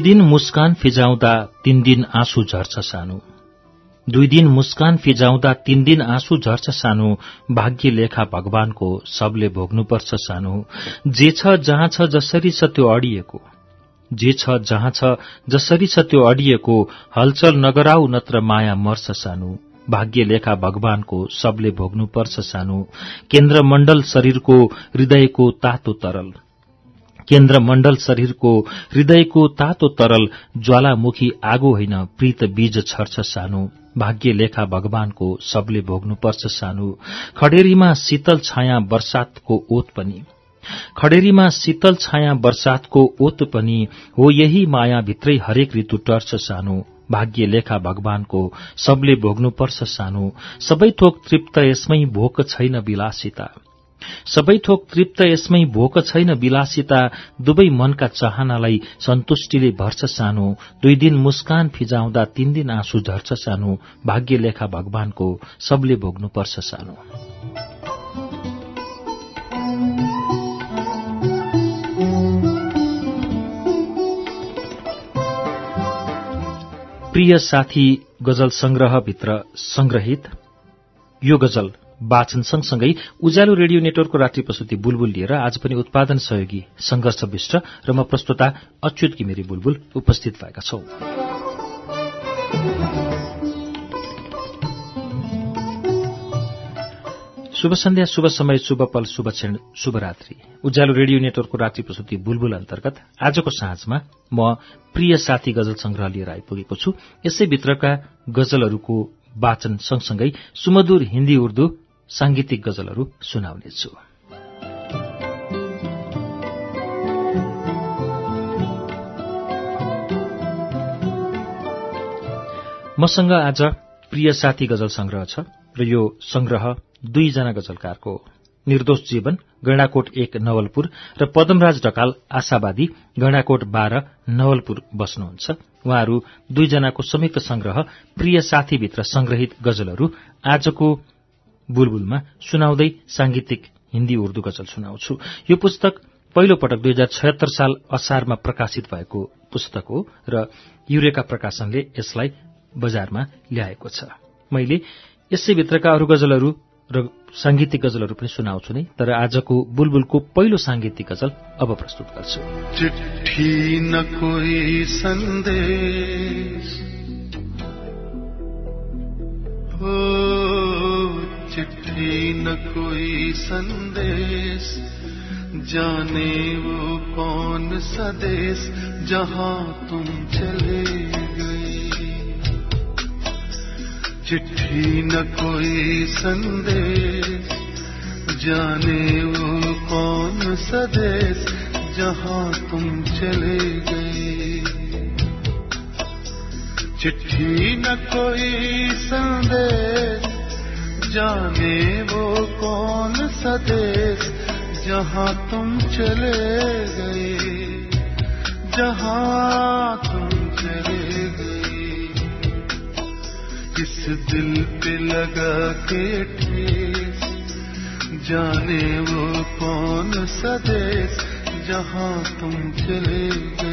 दुई दिन मुस्कान फिजाउँदा तीन दिन आँसु झर्छ सानो। दुई दिन मुस्कान फिजाउँदा तीन दिन आँसु झर्छ सानो भाग्य लेखा भगवानको सबले भोग्नुपर्छ सानो। जे छ जहाँ छ जसरी छ त्यो अडिएको। जे छ जहाँ छ जसरी छ त्यो अडिएको हलचल नगराउ नत्र माया मर्छ सानो। भाग्य लेखा भगवानको सबले भोग्नुपर्छ सानो। केन्द्र मण्डल शरीरको हृदयको तातो तरल। केन्द्र मण्डल शरीरको हृदयको तातो तरल ज्वालामुखी आगो होइन प्रीत बीज छर्छ सानो। भाग्य लेखा भगवानको सबले भोग्नुपर्छ सानो। खडेरीमा शीतल छाया वर्षातको ओत पनि। खडेरीमा शीतल छाया वर्षातको ओत पनि हो यही माया भित्रै हरेक ऋतु टर्छ सानो। भाग्य लेखा भगवानको सबले भोग्नुपर्छ सानो। सबै थोक तृप्त यसमै भोक छैन विलासिता। सबै थोक तृप्त यसमै भोक छैन विलासिता दुवै मनका चाहनालाई सन्तुष्टिले भर्छ सानो। दुई दिन मुस्कान फिजाउँदा तीन दिन आँसु झर्छ सानो। भाग्य लेखा भगवानको सबले भोग्नुपर्छ सानो। प्रिय साथी गजल संग्रहभित्र संग्रहित। यो गजल वाचन सँगसँगै उज्यालो रेडियो नेटवर्कको रात्रि प्रस्तुति बुलबुल लिएर आज पनि उत्पादन सहयोगी संघर्ष विष्ट र म प्रस्तुता अच्युत घिमिरी बुलबुल उपस्थित भएका छौं। शुभ सन्ध्या शुभ समय शुभ पल शुभ क्षण शुभरात्रि उज्यालो रेडियो नेटवर्कको रात्रि प्रस्तुति बुलबुल अन्तर्गत आजको साँझमा म प्रिय साथी गजल संग्रह लिएर आइपुगेको छु। यसै भित्रका गजलहरूको वाचन सँगसँगै सुमधुर हिन्दी उर्दू सांगीतिक गजलहरू सुनाउनेछु। मसँग आज प्रिय साथी गजल संग्रह छ र यो संग्रह दुईजना गजलकारको। निर्दोष जीवन गैंडाकोट एक नवलपुर र पदमराज ढकाल आशावादी गैंडाकोट बाह्र नवलपुर बस्नुहुन्छ। उहाँहरू दुईजनाको संयुक्त संग्रह प्रिय साथीभित्र संग्रहित गजलहरू आजको बुलबुलमा सुनाउँदै सांगीतिक हिन्दी उर्दू गजल सुनाउँछु। यो पुस्तक पहिलो पटक दुई हजार छयत्तर साल असारमा प्रकाशित भएको पुस्तक हो र युरेका प्रकाशनले यसलाई बजारमा ल्याएको छ। मैले यसैभित्रका अरू गजलहरू र सांगीतिक गजलहरू पनि सुनाउँछु नै तर आजको बुलबुलको पहिलो सांगीतिक गजल अब प्रस्तुत गर्छु। संदेश हो चिट्ठी न कोई संदेश जाने वो कौन सा देश जहां तुम चले गए चिट्ठी न कोई संदेश जाने वो कौन सा देश जहां तुम चले गए चिट्ठी न कोई संदेश जाने वो कौन सा देश जहां तुम चले गए जहां तुम चले गए इस दिल पे लगा के ठेस जाने वो कौन सा देश जहां तुम चले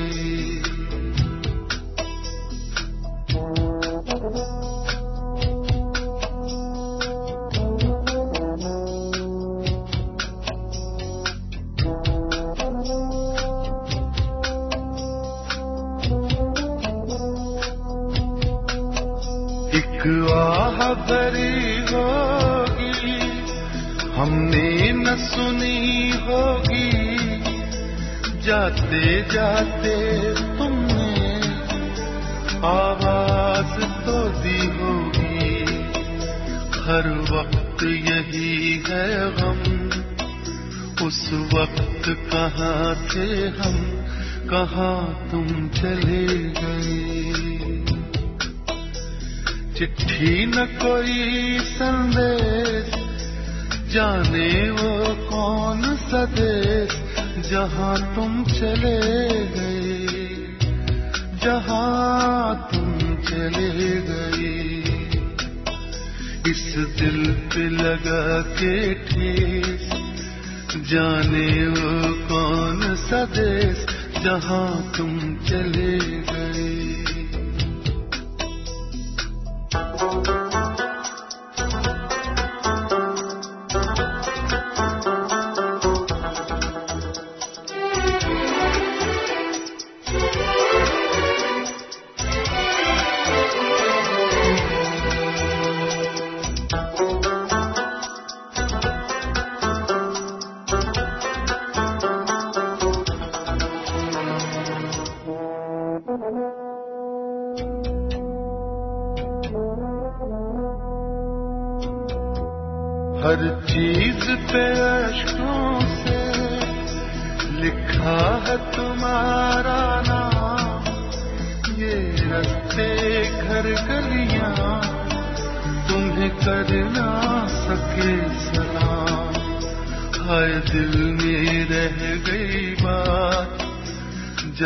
हमने न सुनी होगी जाते जाते तुमने आवाज तो दी हो हर वक्त यही है गम उस वक्त कहाँ थे हम कहाँ तुम चले गए चिट्ठी न कोई संदेश जाने वो कौन सा देश जहाँ तुम चले गए जहाँ तुम चले गए इस दिल पे लगा के ठेस जाने वो कौन सा देश जहाँ तुम चले गए हर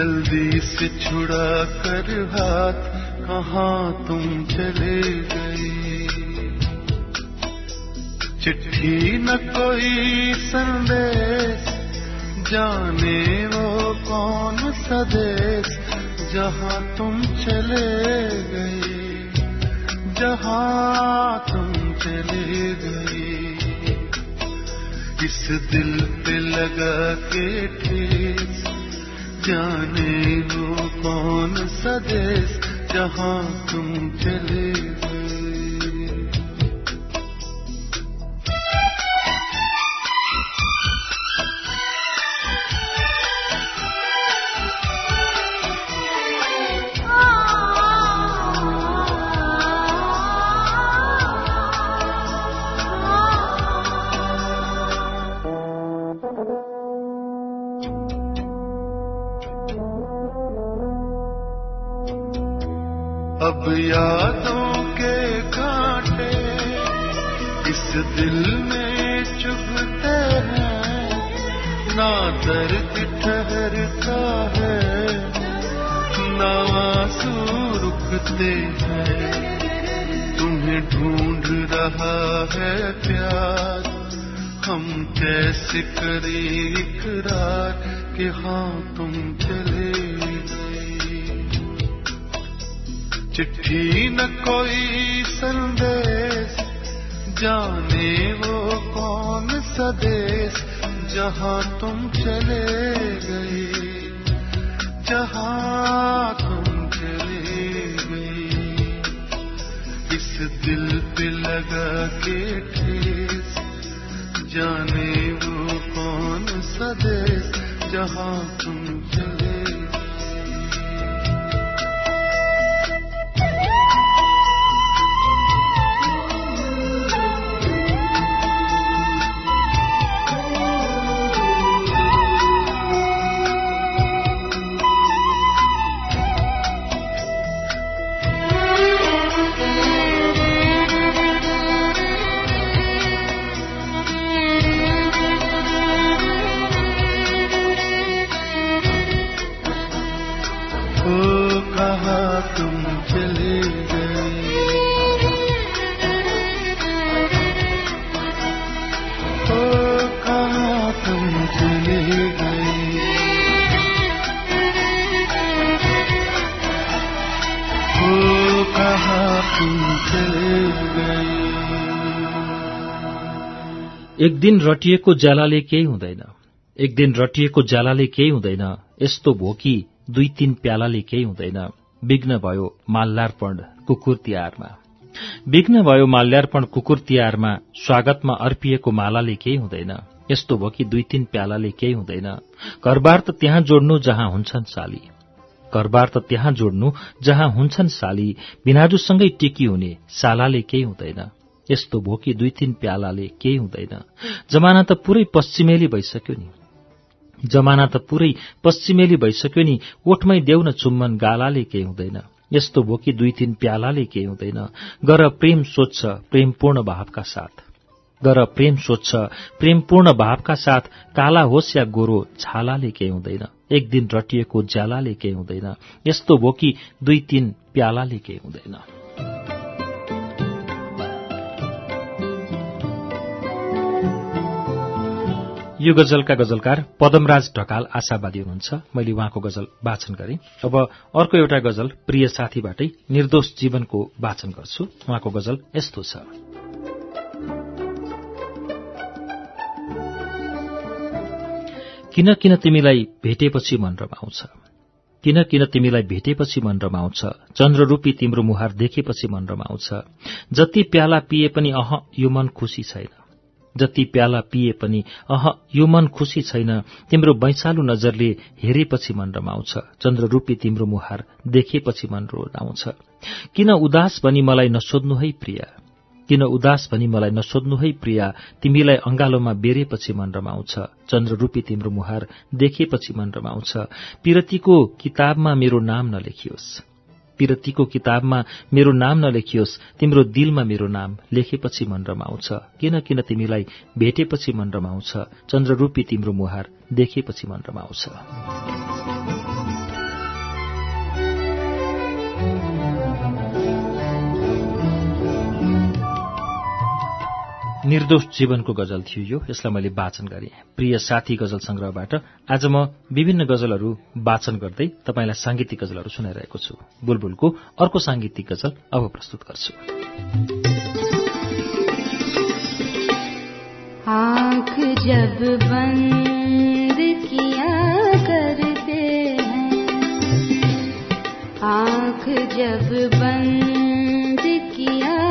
जल्दी से छुड़ा कर हाथ कहाँ तुम चले गए चिट्ठी न कोई संदेश जाने वो कौन सा देश जहाँ तुम तुम चले गए रुकते हैं तुम्हें ढूंढ रहा है प्यार हम कैसे करें इकरार कि हाँ तुम चले गए चिट्ठी न कोई संदेश जाने वो कौन सा देश जहाँ तुम चले इस दिल पे लगा के ठेस जाने वो कौन सा देश एक दिन रटिएको ज्यालाले केही हुँदैन। एक दिन रटिएको ज्यालाले केही हुँदैन। यस्तो भो कि दुई तीन प्यालाले केही हुँदैन। विघ्न भयो माल्यार्पण कुकुर तिहारमा विघ्न भयो माल्यार्पण कुकुर तिहारमा स्वागतमा अर्पिएको मालाले केही हुँदैन। यस्तो भयो कि दुई तीन प्यालाले केही हुँदैन। घरबार त त्यहाँ जोड्नु जहाँ हुन्छन् साली। घरबार त त्यहाँ जोड्नु जहाँ हुन्छन् साली। बिनाजुसँगै टेकी हुने सालाले केही हुँदैन। यस्तो भो कि दुई तीन प्यालाले केही हुँदैन। जमाना त पुरै पश्चिमेली भइसक्यो नि। जमाना त पुरै पश्चिमेली भइसक्यो नि। ओठमै देऊ न चुम्बन गालाले केही हुँदैन। यस्तो भो कि दुई तीन प्यालाले केही हुँदैन। गर प्रेम सोध्छ प्रेमपूर्ण भावका साथ। गर प्रेम सोध्छ प्रेमपूर्ण भावका साथ काला होस् या गोरो छालाले केही हुँदैन। एक दिन रटिएको ज्यालाले केही हुँदैन। यस्तो भो कि दुई तीन प्यालाले केही हुँदैन। यो गजलका गजलकार पदमराज ढकाल आशावादी हुनुहुन्छ। मैले उहाँको गजल वाचन गरेँ। अब अर्को एउटा गजल प्रिय साथीबाटै निर्दोष जीवनको वाचन गर्छु। उहाँको गजल यस्तो छ। किन किन तिमीलाई भेटेपछि मन रमाउँछ? किन किन तिमीलाई भेटेपछि मन रमाउँछ? चन्द्ररूपी तिम्रो मुहार देखेपछि मन रमाउँछ? जति प्याला पिए पनि अह यो मन खुसी छैन। जति प्याला पिए पनि अह यो मन खुसी छैन। तिम्रो बैसालु नजरले हेरेपछि मन रमाउँछ। चन्द्ररूपी तिम्रो मुहार देखेपछि मन रोडाउँछ किन उदास भनी मलाई नसोध्नु है प्रिया? किन उदास भनी मलाई नसोध्नु है प्रिया? तिमीलाई अंगालोमा बेरेपछि मन रमाउँछ। चन्द्ररूपी तिम्रो मुहार देखेपछि मन रमाउँछ। पिरतीको किताबमा मेरो नाम नलेखियोस्। पिरतीको किताबमा मेरो नाम नलेखियोस् तिम्रो दिलमा मेरो नाम लेखेपछि मन रमाउँछ। किन किन तिमीलाई भेटेपछि मन रमाउँछ? चन्द्ररूपी तिम्रो मुहार देखेपछि मन रमाउँछ। निर्दोष जीवनको गजल थियो यो यसलाई मैले वाचन गरेँ। प्रिय साथी गजल संग्रहबाट आज म विभिन्न गजलहरू वाचन गर्दै तपाईँलाई सांगीतिक गजलहरू सुनाइरहेको छु। बुलबुलको अर्को सांगीतिक गजल अब प्रस्तुत गर्छु। आँख जब बंद किया करते हैं आँख जब बंद किया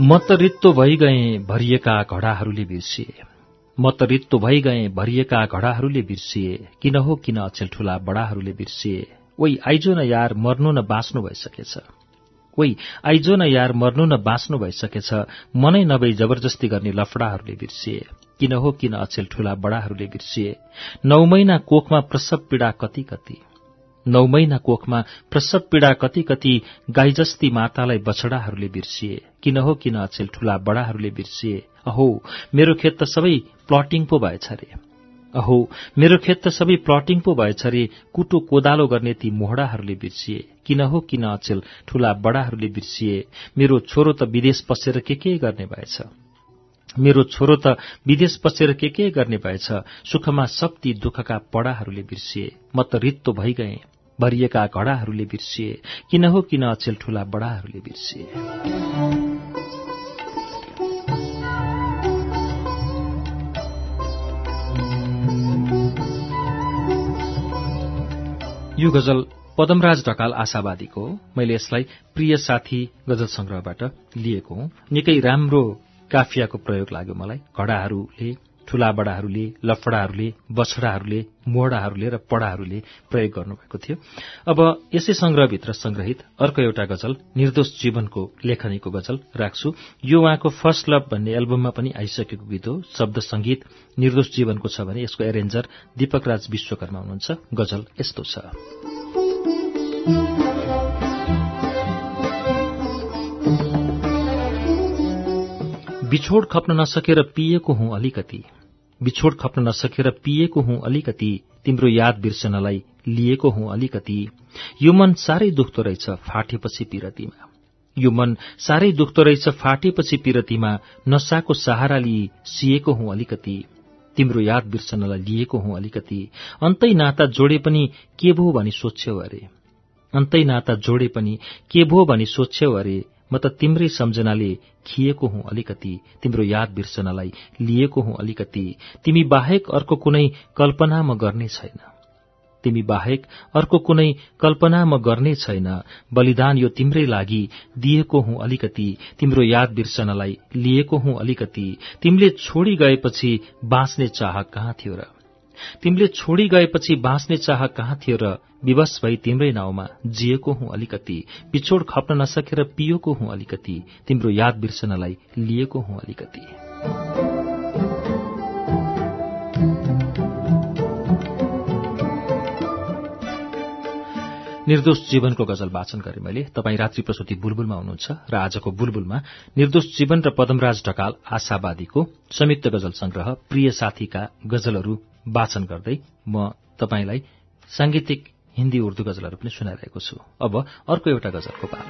म त रित्तो भइगएँ भरिएका घडाहरूले बिर्सिए। म त रित्तो भइगएँ भरिएका घडाहरूले बिर्सिए। किन हो किन अचेल ठूला बडाहरूले बिर्सिए? ओइ आइजो न यार मर्नु न बाँच्नु भइसकेछ। ओइ आइजो न यार मर्नु न बाँच्नु भइसकेछ। मनै नभई जबरजस्ती गर्ने लफडाहरूले बिर्सिए। किन हो किन अचेल ठूला बडाहरूले बिर्सिए? नौ महिना कोखमा प्रसव पीड़ा कति कति नौ महिना कोखमा प्रसव पीड़ा कति कति गाई जस्ती मातालाई बछडाहरूले बिर्सिए। किन हो किन अचेल ठूला बडाहरूले बिर्सिए? अहो मेरो खेत त सबै प्लटिङ पो भएछ रे। अहो मेरो खेत त सबै प्लटिङ पो भएछ रे कुटो कोदालो गर्ने ती मोहडाहरूले बिर्सिए। किन हो किन अचेल ठूला बडाहरूले बिर्सिए? मेरो छोरो त विदेश पसेर के के गर्ने भएछ? मेरो छोरो त विदेश पसेर के के गर्ने भएछ? सुखमा शक्ति दुःखका पडाहरूले बिर्सिए। म त रित्तो भइगएँ। भरिएका घडाहरूले बिर्सिए। किन हो किन अचेल ठूला बडाहरूले बिर्सिए? यो गजल पदमराज ढकाल आशावादीको मैले यसलाई प्रिय साथी गजल संग्रहबाट लिएको हुँ। निकै राम्रो काफियाको प्रयोग लाग्यो मलाई। घडाहरूले ठूला बडाहरूले लफडाहरूले बछडाहरूले मोडाहरूले र पडाहरूले प्रयोग गर्नुभएको थियो। अब यसै संग्रहभित्र संग्रहित अर्को एउटा गजल निर्दोष जीवनको लेखनीको गजल राख्छु। यो उहाँको फर्स्ट लभ भन्ने एल्बममा पनि आइसकेको गीत हो। शब्द संगीत निर्दोष जीवनको छ भने यसको एरेन्जर दीपक राज विश्वकर्मा हुनुहुन्छ। गजल यस्तो छ। बिछोड खप्न नसकेर पिएको हुँ अलिकति। बिछोड खप्न नसकेर पिएको हुँ अलिकति तिम्रो याद बिर्सनलाई लिएको हुँ अलिकति। यो मन साह्रै दुख्दो रहेछ फाटेपछि पिरतीमा। यो मन साह्रै दुख्दो रहेछ फाटेपछि पिरतीमा नसाको सहारा लिई सिएको हुँ अलिकति। तिम्रो याद बिर्सनलाई लिएको हुँ अलिकति। अन्तै नाता जोडे पनि के भो भनी सोध्छौ अरे। अन्तै नाता जोडे पनि के भो भनी सोध्छौ अरे। म त तिम्रै सम्झनाले खिएको हुँ अलिकति तिम्रो याद बिर्सनलाई लिएको हुँ अलिकति। तिमी बाहेक अर्को कुनै कल्पना म गर्ने छैन। तिमी बाहेक अर्को कुनै कल्पना म गर्ने छैन। बलिदान यो तिम्रै लागि दिएको हुँ अलिकति तिम्रो याद बिर्सनलाई लिएको हुँ अलिकति। तिमीले छोडी गएपछि बाँच्ने चाह कहाँ थियो र? तिमीले छोडी गएपछि बाँच्ने चाह कहाँ थियो र विवश भई तिम्रै नाउँमा जिएको हुँ अलिकति बिछोड खप्न नसकेर पिएको हुँ अलिकति तिम्रो याद बिर्सनलाई लिएको हुँ अलिकति। निर्दोष जीवनको गजल वाचन गरे मैले। तपाईँ रात्रि प्रसुति बुलबुलमा हुनुहुन्छ र आजको बुलबुलमा निर्दोष जीवन र पदमराज ढकाल आशावादीको संयुक्त गजल संग्रह प्रिय साथीका गजलहरू वाचन गर्दै म तपाईँलाई सांगीतिक हिन्दी उर्दू गजलहरू पनि सुनाइरहेको छु। अब अर्को एउटा गजलको पालो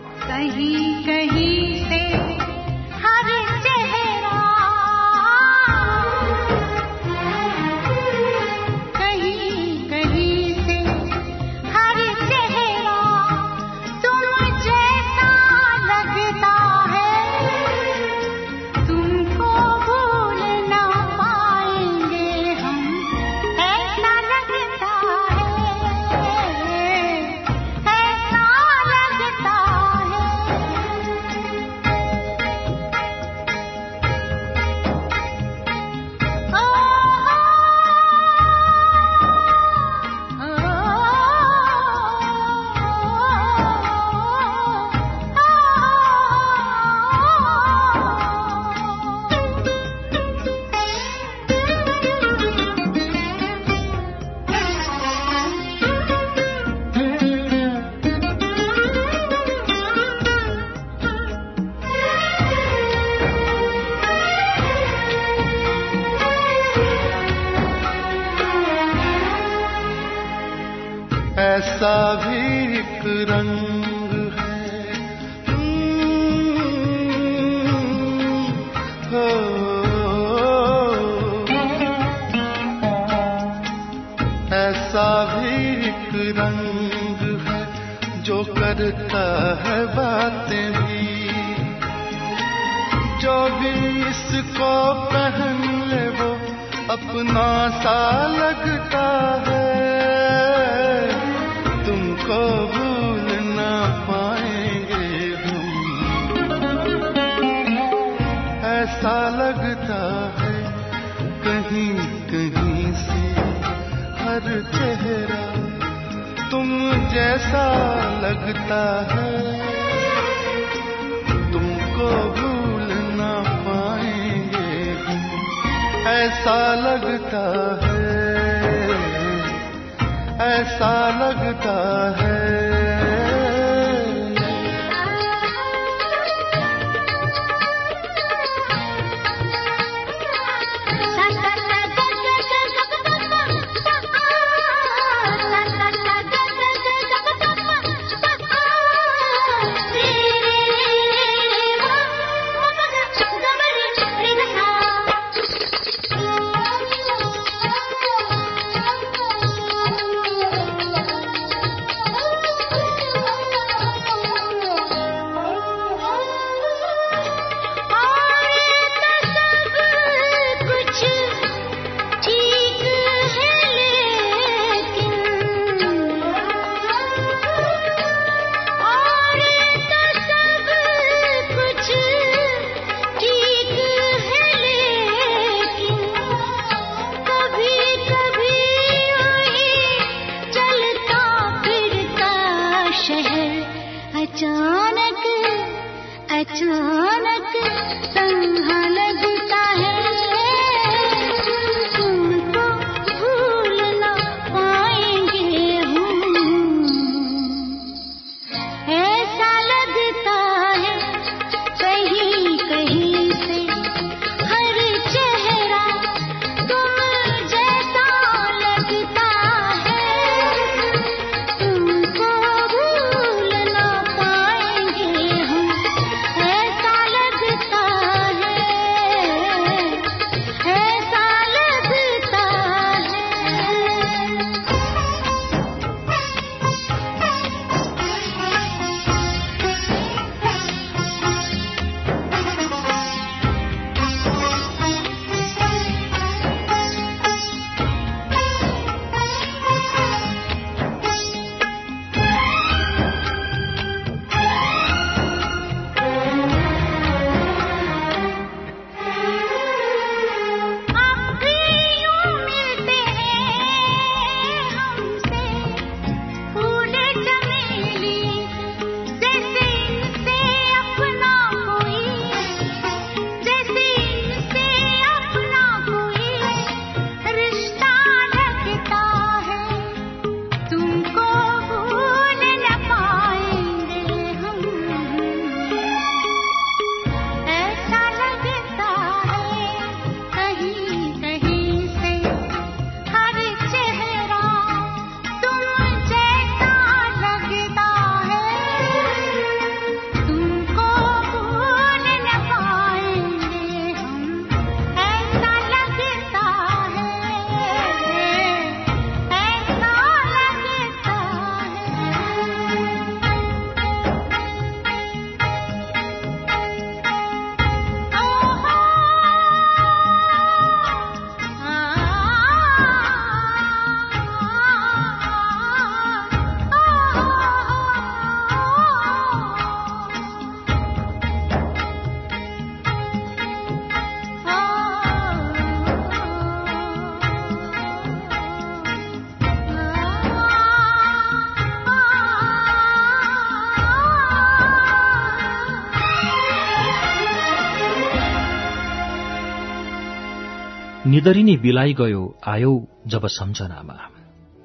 निदरिनी बिलाइ गयो आयो जब सम्झनामा।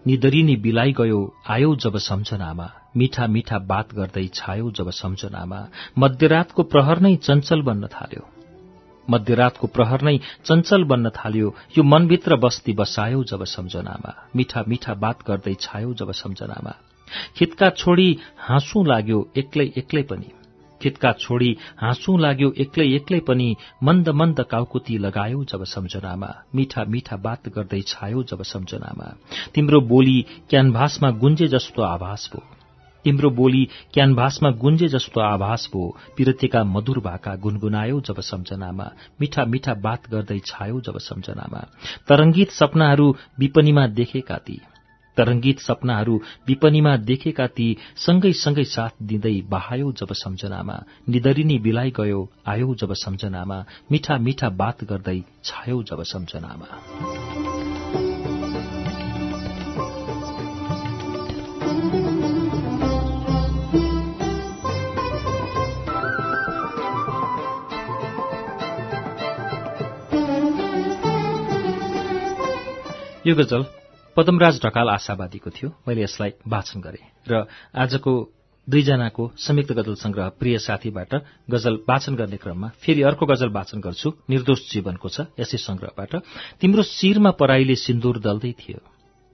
निदरिनी बिलाइ गयो आयो जब सम्झनामा। मीठा मीठा बात गर्दै छायो जब सम्झनामा। मध्यरातको प्रहर नै चञ्चल बन्न थाल्यो। मध्यरातको प्रहर नै चञ्चल बन्न थाल्यो। यो मनभित्र बस्ती बसायो जब सम्झनामा। मीठा मीठा बात गर्दै छायो जब सम्झनामा। खितका छोडी हाँसु लाग्यो एक्लै एक्लै पनि। चित्का छोडी हाँसु लाग्यो एक्लै एक्लै पनि मन्द मन्द काउकुती लगायो जब सम्झनामा। मिठा मिठा बात गर्दै छायो जब सम्झनामा। तिम्रो बोली क्यानभासमा गुन्जे जस्तो आभास भो तिम्रो बोली क्यानभासमा गुन्जे जस्तो आभास भो पिरतीका मधुर भाका गुनगुनायो जब सम्झनामा। मिठा मिठा बात गर्दै छायो जब सम्झनामा। तरंगित सपनाहरू विपनीमा देखेका ती। तरंगित सपनाहरू विपनीमा देखेका ती सँगै सँगै साथ दिँदै बहायो जब सम्झनामा। निदरिनी बिलाइ गयो आयो जब सम्झनामा। मिठा मिठा बात गर्दै छायो जब सम्झनामा। यो गजल पदमराज ढकाल आशावादीको थियो। मैले यसलाई वाचन गरे र आजको दुईजनाको संयुक्त गजल संग्रह प्रिय साथीबाट गजल वाचन गर्ने क्रममा फेरि अर्को गजल वाचन गर्छु। निर्दोष जीवनको छ यसै संग्रहबाट। तिम्रो शिरमा पराईले सिन्दूर दल्दै थियो।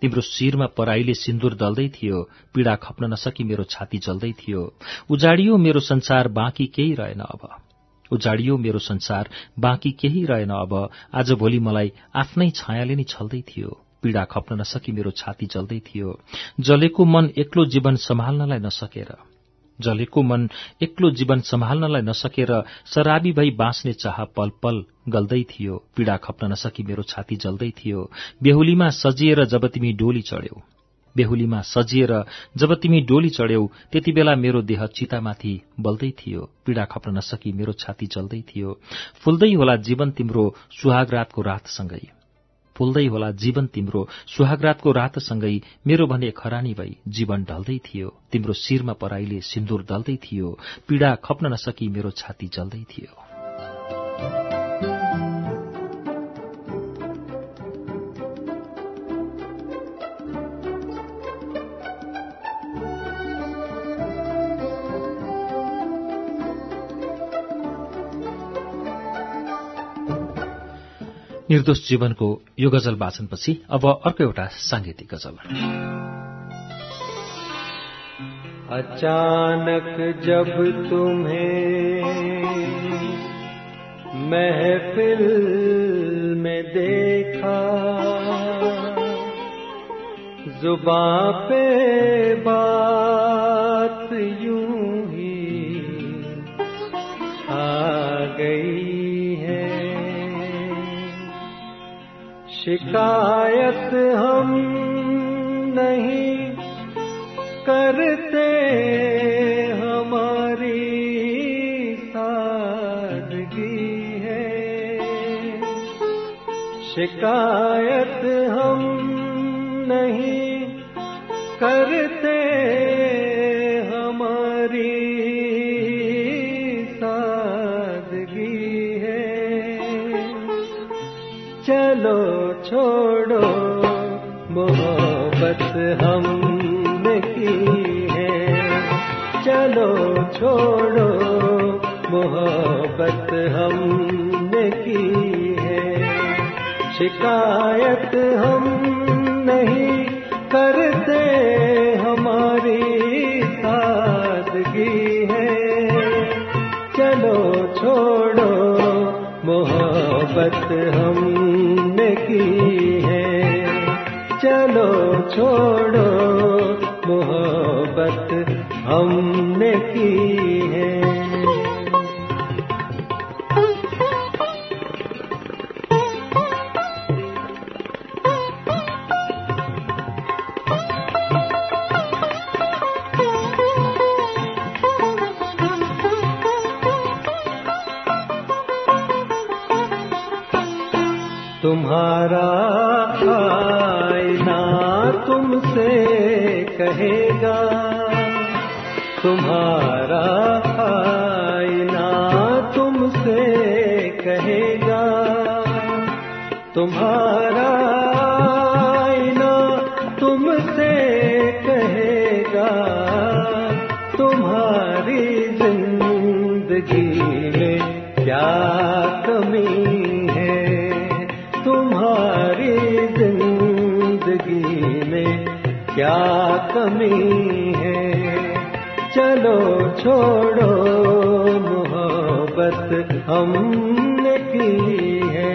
तिम्रो शिरमा पराईले सिन्दूर दल्दै थियो। पीड़ा खप्न नसकी मेरो छाती जल्दै थियो। उजाडियो मेरो संसार बाँकी केही रहेन अब। उजाडियो मेरो संसार बाँकी केही रहेन अब। आज भोलि मलाई आफ्नै छायाले नै छल्दै थियो। पीड़ा खप्न नसकी मेरो छाती जल्दै थियो। जलेको मन एक्लो जीवन सम्हाल्नलाई नसकेर। जलेको मन एक्लो जीवन सम्हाल्नलाई नसकेर शराबी भई बाँच्ने चाह पल पल गल्दै थियो। पीड़ा खप्न नसकी मेरो छाती जल्दै थियो। बेहुलीमा सजिएर जब तिमी डोली चढ्यौ। बेहुलीमा सजिएर जब तिमी डोली चढ्यौ त्यति बेला मेरो देह चितामाथि बल्दै थियो। पीड़ा खप्न नसकी मेरो छाती जल्दै थियो। फुल्दै होला जीवन तिम्रो सुहागरातको रातसँगै। फुल्दै होला जीवन तिम्रो। सुहागरातको रातसँगै मेरो भने खरानी भई जीवन ढल्दै थियो। तिम्रो शिरमा पराईले सिन्दूर दल्दै थियो। पीड़ा खप्न नसकी मेरो छाती जल्दै थियो। निर्दोष जीवनको यो गजल वाचनपछि अब अर्को एउटा सांगीतिक गजल। अचानक जब तुम्हें महफिल में देखा जुबा पे شکایت ہم نہیں کرتے، ہماری سادگی ہے۔ شکایت ہم نہیں کرتے، ہماری سادگی ہے۔ چلو۔ है चलो छोड़ो मोहब्बत हमने की है चलो छोड़ो मोहब्बत हमने की है शिकायत हम नहीं करते हमारी सादगी है चलो छोड़ो मोहब्बत हमने चलो छोड़ो मोहब्बत हमने की تمہارا آئینہ تم سے کہے گا۔ تمہارا آئینہ تم سے کہے گا۔ تمہاری زندگی میں کیا کمی ہے؟ تمہاری زندگی میں کیا کمی छोड़ो मोहब्बत हमने की है।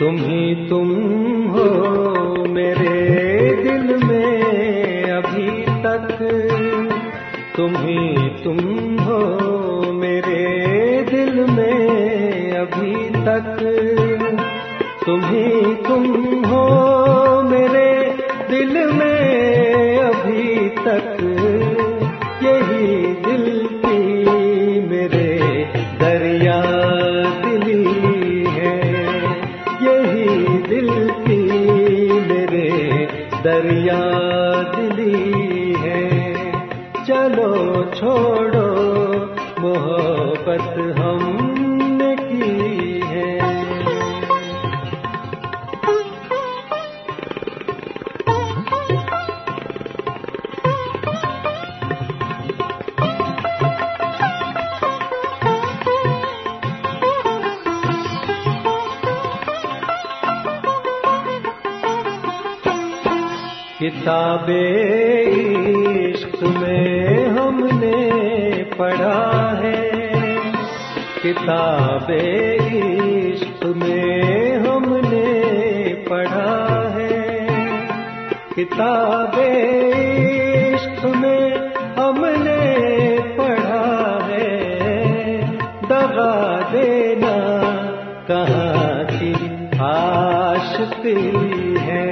तुम ही तुम हो तुम ही तुम हो मेरे दिल में अभी तक तुम ही आशिकी है।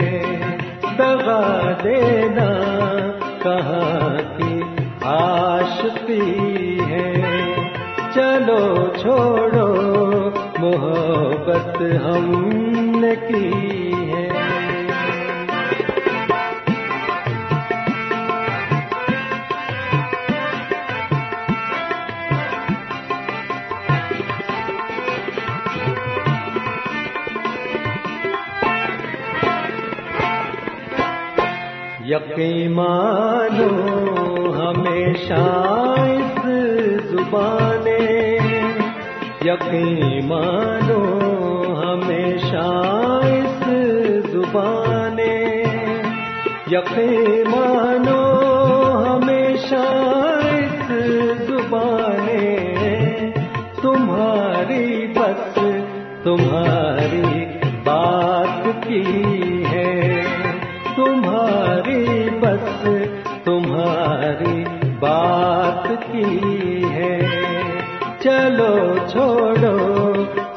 दगा देना कहाँ की आशिकी है। चलो छोड़ो मोहब्बत हमने की मानो जुबाने। यकीन मानो हमेशा इस जुबाने। यकीन मानो हमेशा इस जुबाने। तुम्हारी बस तुम्हारी बात है तुम्हारी बस तुम्हारी बात की है चलो छोड़ो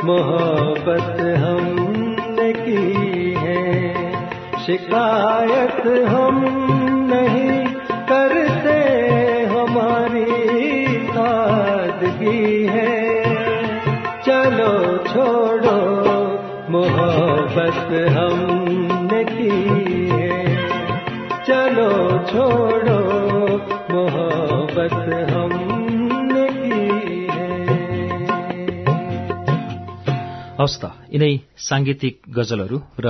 मोहब्बत हमने की है शिकायत छोड़ो मोहब्बत हमने की है। हवस् त यिनै साङ्गीतिक गजलहरू र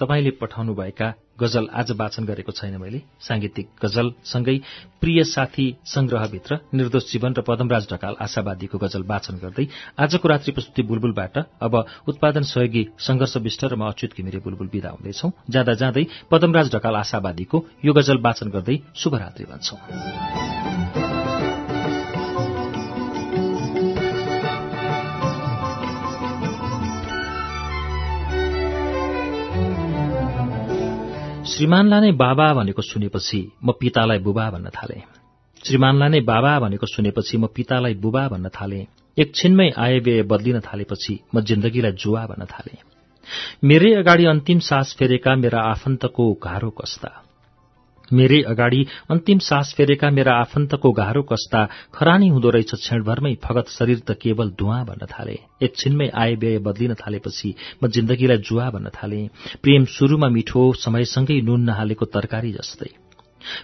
तपाईँले पठाउनुभएका गजल आज वाचन गरेको छैन मैले। साङ्गीतिक गजलसँगै प्रिय साथी संग्रहभित्र निर्दोष जीवन र पदमराज ढकाल आशावादीको गजल वाचन गर्दै आजको रात्रि प्रस्तुति बुलबुलबाट अब उत्पादन सहयोगी संघर्ष विष्ट र म अच्युत घिमिरे बुलबुल विदा हुँदैछौ। जाँदा जाँदै पदमराज ढकाल आशावादीको यो गजल वाचन गर्दै शुभरात्रि भन्छौ। श्रीमानलाई नै बाबा भनेको सुनेपछि म पितालाई बुबा भन्न थाले। श्रीमानलाई नै बाबा भनेको सुनेपछि म पितालाई बुबा भन्न थाले। एकछिनमै आय व्यय बदलिन थालेपछि म जिन्दगीलाई जुवा भन्न थाले। मेरै अगाडि अन्तिम सास फेरेका मेरा आफन्तको घारो कस्ता। मेरै अगाडि अन्तिम सास फेरेका मेरा आफन्तको गाह्रो कस्ता खरानी हुँदो रहेछ क्षणभरमै फगत शरीर त केवल धुवा भन्न थाले। एकछिनमै आय व्यय बदलिन थालेपछि म जिन्दगीलाई जुवा भन्न थाले। प्रेम सुरुमा मिठो समयसँगै नुन नहालेको तरकारी जस्तै।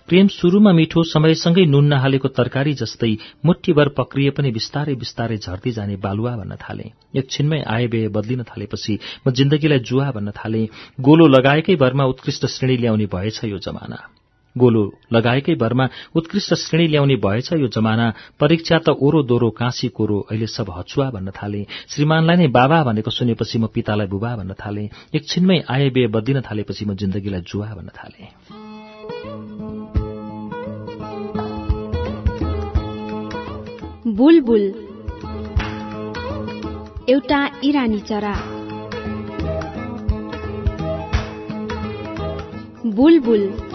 प्रेम सुरुमा मिठो समयसँगै नुन नहालेको तरकारी जस्तै मुठीभर पक्रिए पनि बिस्तारै बिस्तारै झर्दै जाने बालुवा भन्न थाले। एकछिनमै आय व्यय बदलिन थालेपछि म जिन्दगीलाई जुवा भन्न थाले। गोलो लगाएकै भरमा उत्कृष्ट श्रेणी ल्याउने भएछ यो जमाना। गोलो लगाएकै भरमा उत्कृष्ट श्रेणी ल्याउने भएछ यो जमाना। परीक्षा त ओरो दोरो काँसी कोरो अहिले सब हचुवा भन्न थाले। श्रीमानलाई नै बाबा भनेको सुनेपछि म पितालाई बुबा भन्न थाले। एकछिनमै आए बे बद्दिन थालेपछि म जिन्दगीलाई जुवा भन्न थाले। बुलबुल। एउटा इरानी चरा। बुलबुल।